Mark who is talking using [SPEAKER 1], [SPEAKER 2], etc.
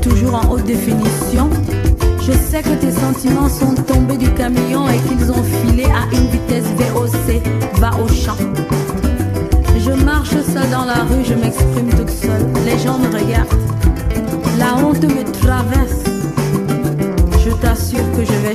[SPEAKER 1] toujours en haute définition. Je sais que tes sentiments sont tombés du camion et qu'ils ont filé à une vitesse VOC. Va au champ. Je marche seule dans la rue, je m'exprime toute seule. Les gens me regardent. La honte me traverse. Je t'assure que je vais